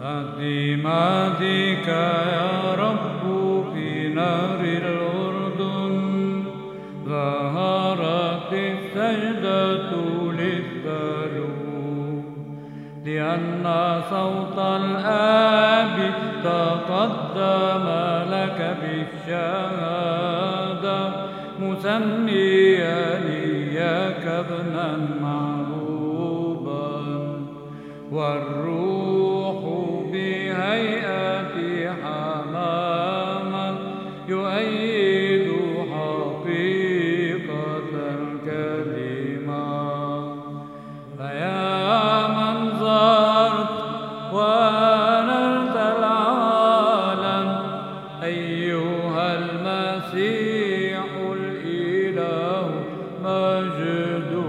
تقديماتك يا رب في نار الأردن. ظهرت السجدة للثلوج لأن صوت الآب تقدم لك بالشهادة. مسميا إياك ابنا معروبا والروح المسيح الإله مجد